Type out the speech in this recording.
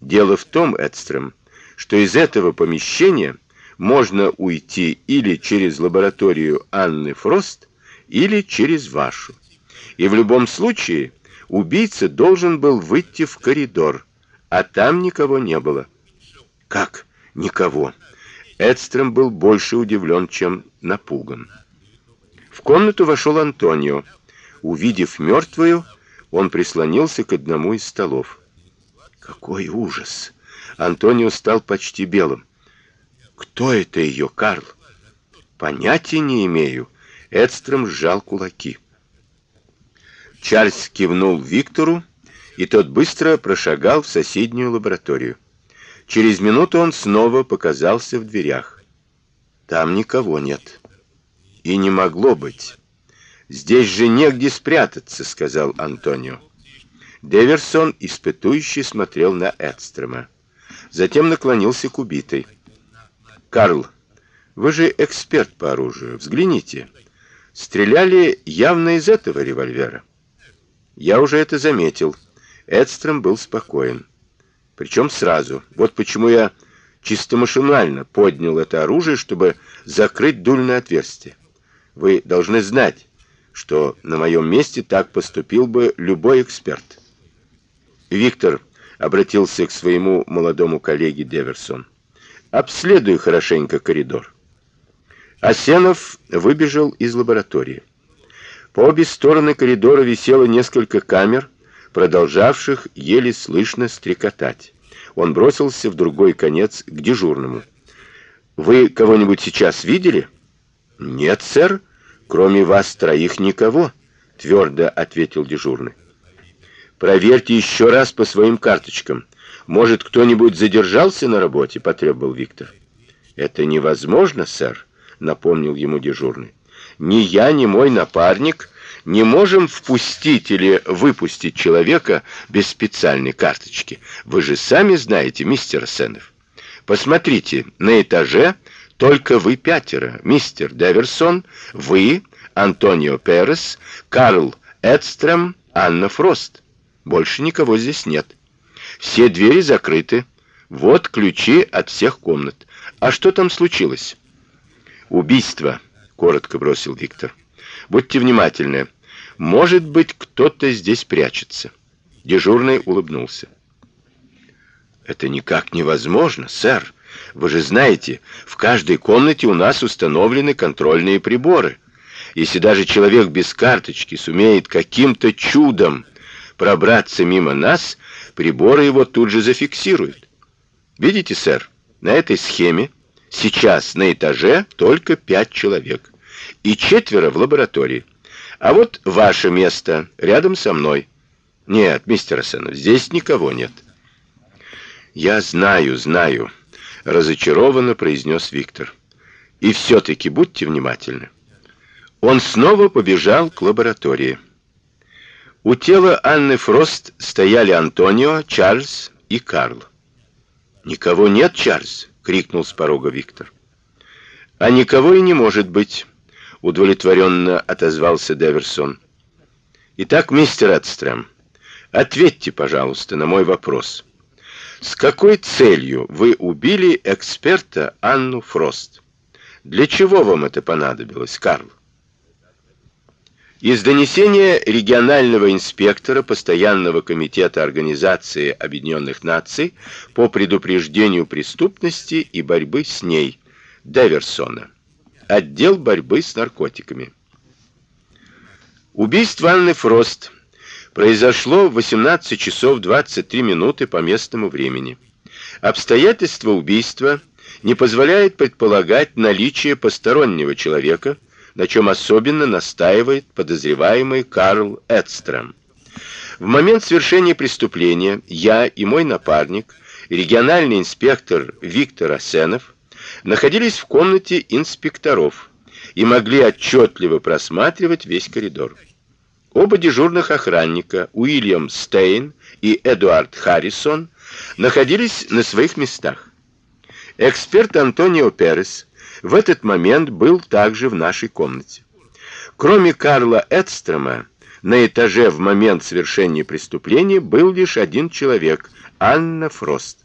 Дело в том, Эдстрем, что из этого помещения можно уйти или через лабораторию Анны Фрост, или через вашу. И в любом случае убийца должен был выйти в коридор, а там никого не было. Как никого? Эдстрем был больше удивлен, чем напуган. В комнату вошел Антонио. Увидев мертвую, он прислонился к одному из столов. Какой ужас! Антонио стал почти белым. Кто это ее, Карл? Понятия не имею. Эдстром сжал кулаки. Чарльз кивнул Виктору, и тот быстро прошагал в соседнюю лабораторию. Через минуту он снова показался в дверях. Там никого нет. И не могло быть. Здесь же негде спрятаться, сказал Антонио. Деверсон испытующе смотрел на Эдстрема. Затем наклонился к убитой. Карл, вы же эксперт по оружию. Взгляните. Стреляли явно из этого револьвера. Я уже это заметил. Эдстрем был спокоен. Причем сразу. Вот почему я чисто машинально поднял это оружие, чтобы закрыть дульное отверстие. Вы должны знать, что на моем месте так поступил бы любой эксперт. Виктор обратился к своему молодому коллеге Деверсон. Обследуй хорошенько коридор. Асенов выбежал из лаборатории. По обе стороны коридора висело несколько камер, продолжавших еле слышно стрекотать. Он бросился в другой конец к дежурному. Вы кого-нибудь сейчас видели? Нет, сэр, кроме вас троих никого, твердо ответил дежурный. Проверьте еще раз по своим карточкам. Может, кто-нибудь задержался на работе, потребовал Виктор. Это невозможно, сэр напомнил ему дежурный. Ни я, ни мой напарник не можем впустить или выпустить человека без специальной карточки. Вы же сами знаете, мистер Сенов. Посмотрите, на этаже только вы пятеро: мистер Деверсон, вы, Антонио Перес, Карл Эдстрем, Анна Фрост. Больше никого здесь нет. Все двери закрыты. Вот ключи от всех комнат. А что там случилось? Убийство, коротко бросил Виктор. Будьте внимательны. Может быть, кто-то здесь прячется. Дежурный улыбнулся. Это никак невозможно, сэр. Вы же знаете, в каждой комнате у нас установлены контрольные приборы. Если даже человек без карточки сумеет каким-то чудом пробраться мимо нас, приборы его тут же зафиксируют. Видите, сэр, на этой схеме Сейчас на этаже только пять человек и четверо в лаборатории. А вот ваше место рядом со мной. Нет, мистер Асенов, здесь никого нет. Я знаю, знаю, разочарованно произнес Виктор. И все таки будьте внимательны. Он снова побежал к лаборатории. У тела Анны Фрост стояли Антонио, Чарльз и Карл. Никого нет, Чарльз крикнул с порога Виктор. А никого и не может быть, удовлетворенно отозвался Деверсон. Итак, мистер Эдстрем, ответьте, пожалуйста, на мой вопрос. С какой целью вы убили эксперта Анну Фрост? Для чего вам это понадобилось, Карл? Из донесения регионального инспектора постоянного комитета Организации Объединенных Наций по предупреждению преступности и борьбы с ней Деверсона. Отдел борьбы с наркотиками. Убийство Анны Фрост произошло в 18 часов 23 минуты по местному времени. Обстоятельства убийства не позволяют предполагать наличие постороннего человека, на чем особенно настаивает подозреваемый Карл Эдстром. В момент совершения преступления я и мой напарник, региональный инспектор Виктор Асенов, находились в комнате инспекторов и могли отчетливо просматривать весь коридор. Оба дежурных охранника, Уильям Стейн и Эдуард Харрисон, находились на своих местах. Эксперт Антонио Перес в этот момент был также в нашей комнате. Кроме Карла Эдстрома, на этаже в момент совершения преступления был лишь один человек Анна Фрост.